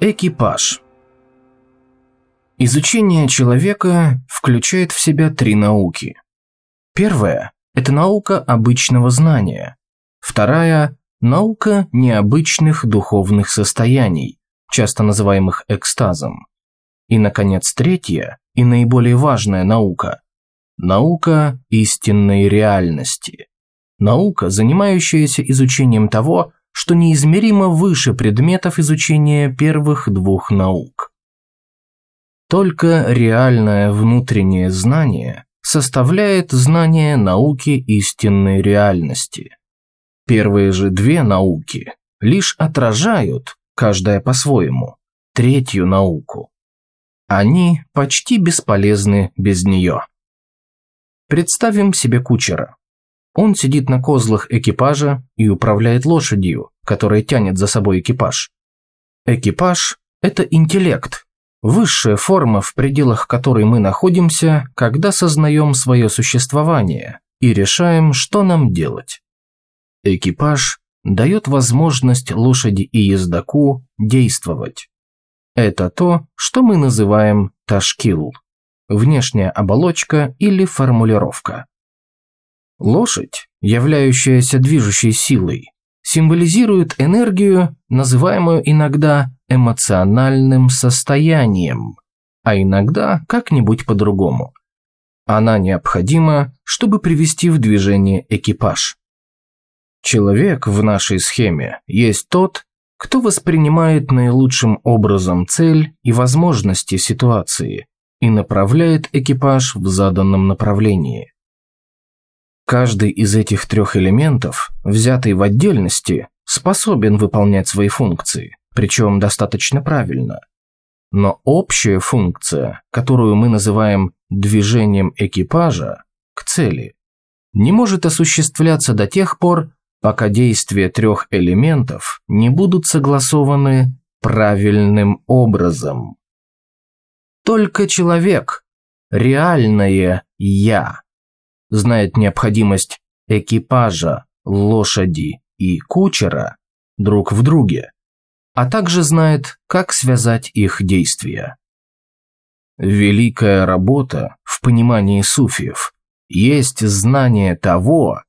Экипаж Изучение человека включает в себя три науки. Первая – это наука обычного знания. Вторая – наука необычных духовных состояний, часто называемых экстазом. И, наконец, третья и наиболее важная наука – наука истинной реальности. Наука, занимающаяся изучением того, что неизмеримо выше предметов изучения первых двух наук. Только реальное внутреннее знание составляет знание науки истинной реальности. Первые же две науки лишь отражают, каждая по-своему, третью науку. Они почти бесполезны без нее. Представим себе кучера. Он сидит на козлах экипажа и управляет лошадью, которая тянет за собой экипаж. Экипаж – это интеллект, высшая форма, в пределах которой мы находимся, когда сознаем свое существование и решаем, что нам делать. Экипаж дает возможность лошади и ездаку действовать. Это то, что мы называем ташкил – внешняя оболочка или формулировка. Лошадь, являющаяся движущей силой, символизирует энергию, называемую иногда эмоциональным состоянием, а иногда как-нибудь по-другому. Она необходима, чтобы привести в движение экипаж. Человек в нашей схеме есть тот, кто воспринимает наилучшим образом цель и возможности ситуации и направляет экипаж в заданном направлении. Каждый из этих трех элементов, взятый в отдельности, способен выполнять свои функции, причем достаточно правильно. Но общая функция, которую мы называем движением экипажа к цели, не может осуществляться до тех пор, пока действия трех элементов не будут согласованы правильным образом. Только человек, реальное «я», знает необходимость экипажа, лошади и кучера друг в друге, а также знает, как связать их действия. Великая работа в понимании суфиев есть знание того,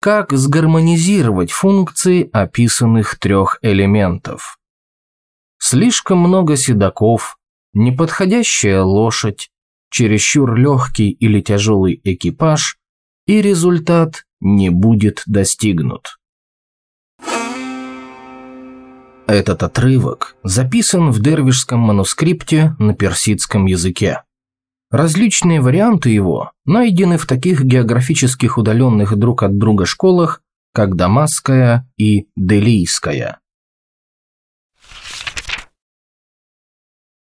как сгармонизировать функции описанных трех элементов. Слишком много седаков, неподходящая лошадь, чересчур легкий или тяжелый экипаж, и результат не будет достигнут. Этот отрывок записан в дервишском манускрипте на персидском языке. Различные варианты его найдены в таких географических удаленных друг от друга школах, как Дамасская и Делийская.